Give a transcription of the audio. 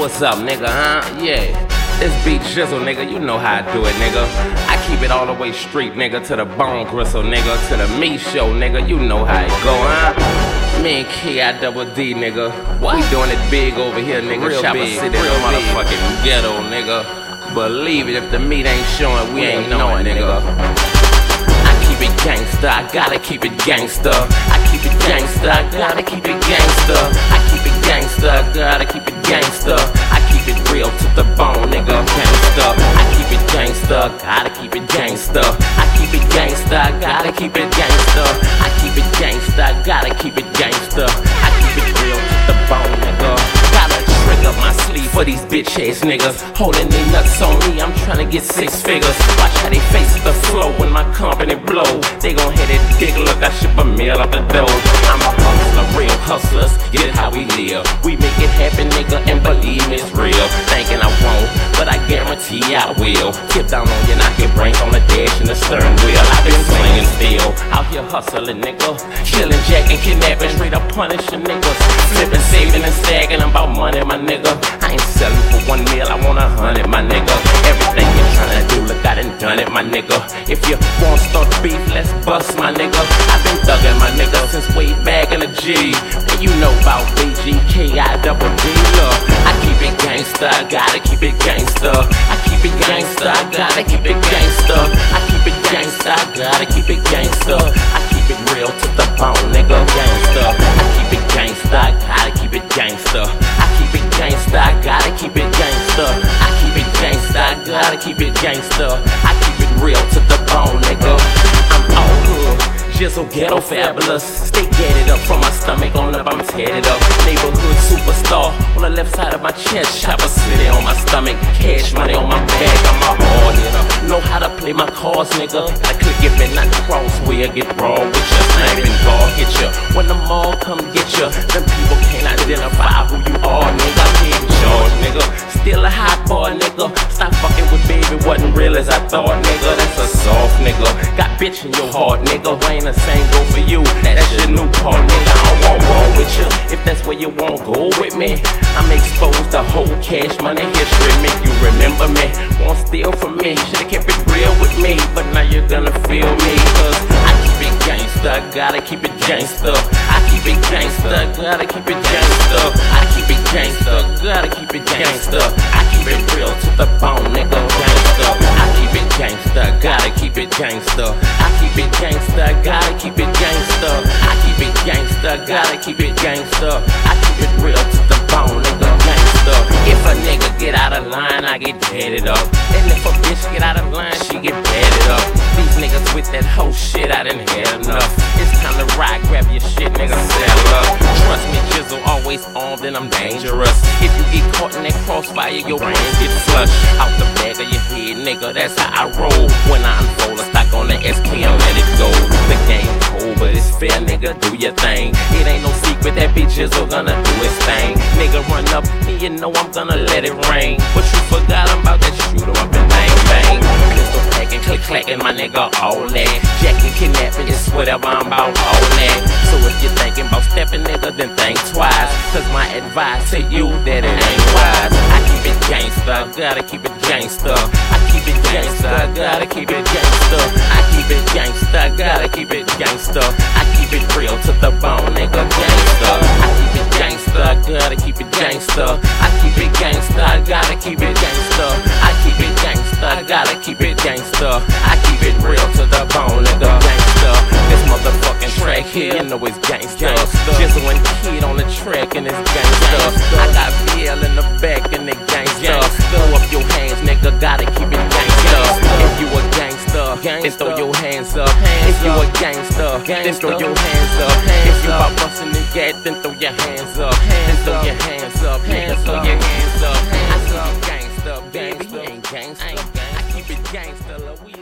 what's up, nigga, huh? Yeah. This beat shizzle, nigga, you know how I do it, nigga. I keep it all the way straight, nigga, to the bone gristle, nigga, to the me show, nigga. You know how it go, huh? Me and K.I. double D, nigga. What? We doing it big over here, nigga. Real Chopper big, City, real the motherfucking ghetto, nigga. Believe it, if the meat ain't showing, we ain't knowing, nigga. I keep it gangsta, I gotta keep it gangsta. I keep it gangsta, I gotta keep it gangsta. I keep it gangsta, I gotta gangsta. I keep it gangsta, I gotta keep it gangsta. I keep it real to the bone, nigga. Got a trick up my sleeve for these bitch ass niggas. Holding their nuts on me, I'm tryna get six figures. Watch how they face the flow when my company blow. They gon' hit it dick, look, I ship a meal out the door. I'm a hustler, real hustlers, get how we live. We make it happen, nigga, and believe it's real. Thinking I won't, but I guarantee I will. Tip down on you, knock your brains on the hustling, nigga. Killing, jacking, kidnapping, straight up punishing niggas. Flipping, saving, and stacking about money, my nigga. I ain't selling for one meal, I want a hundred, my nigga. Everything you're trying to do, look, I done done it, my nigga. If you want start beef, let's bust, my nigga. I've been thugging, my nigga, since way back in the G. And you know about BGKI double D, look. I keep it gangsta, I gotta keep it gangsta. I keep it gangsta, I gotta keep it gangsta. I keep it gangsta, I gotta keep it gangsta. I keep it real to the bone, nigga, gangsta. Gizzle ghetto fabulous. Stay gated up from my stomach on up, I'm tatted up. Neighborhood superstar on the left side of my chest. Chopper city on my stomach. Cash money on my back. I'm a hard hitter. Know how to play my cards, nigga. I click it, but not cross where get raw with ya. Sniping guard hit ya. When the mall come get ya, them people can't identify who you are, nigga. I'm in charge, nigga. Still a hot boy, nigga. Stop real as I thought, nigga. That's a soft nigga. Got bitch in your heart, nigga. Ain't the same go for you. That's your new part, nigga. I want wrong with you. If that's where you want, go with me. I'm exposed to whole cash money history. Make you remember me. Won't steal from me. Should've kept it real with me. But now you're gonna feel me. Cause I keep it gangsta. Gotta keep it gangsta. I keep it gangsta. Gotta keep it gangsta. I keep it gangsta. Gotta keep it gangsta. I keep it real to the bone, nigga. It gangsta. I keep it gangsta. Gotta keep it gangsta. I keep it gangsta. Gotta keep it gangsta. I keep it real to the bone, nigga. Gangsta. If a nigga get out of line, I get deaded up. And if a bitch get out of line, she get bedded up. These niggas with that whole shit, I done had enough. It's time to ride, grab your shit, nigga, saddle up. Trust me, chisel always armed and I'm dangerous. If you get caught in that crossfire, your brains get flushed out the back of your head, nigga. That's how I roll. When I unfold a stock on the SK and let it go. The game cold, but it's fair, nigga. Do your thing. It ain't no secret that bitch Gizzle gonna do his thing. Nigga, run up, and you know I'm gonna let it rain. But you forgot about that shooter up and bang bang. Pistol packing, click clacking, my nigga, all that. Jacking, kidnapping, it's whatever I'm about, all if you're thinking about stepping, nigga, then think twice. Cause my advice to you that it ain't wise. I keep it gangsta, gotta keep it gangsta. I keep it gangsta, gotta keep it gangsta. I keep it gangsta, gotta keep it gangsta. I keep it real to the bone, nigga, gangsta. I keep it gangsta, gotta keep it gangsta. I keep it gangsta, gotta keep it gangsta. I keep it gangsta, gotta keep it gangsta. I keep it real to the bone, nigga, gangsta. This motherfucking track here, you know it's and it's gangster. I got VL in the back and it gangster. Throw up your hands, nigga, gotta keep it gangster. If you a gangster, then throw your hands up. If you a gangster, then throw your hands up. If you out bustin' the get, then throw your hands up. Then throw your hands up, nigga, throw your hands up. I see you gangster, baby, you ain't gangster. I keep it gangster, Louis.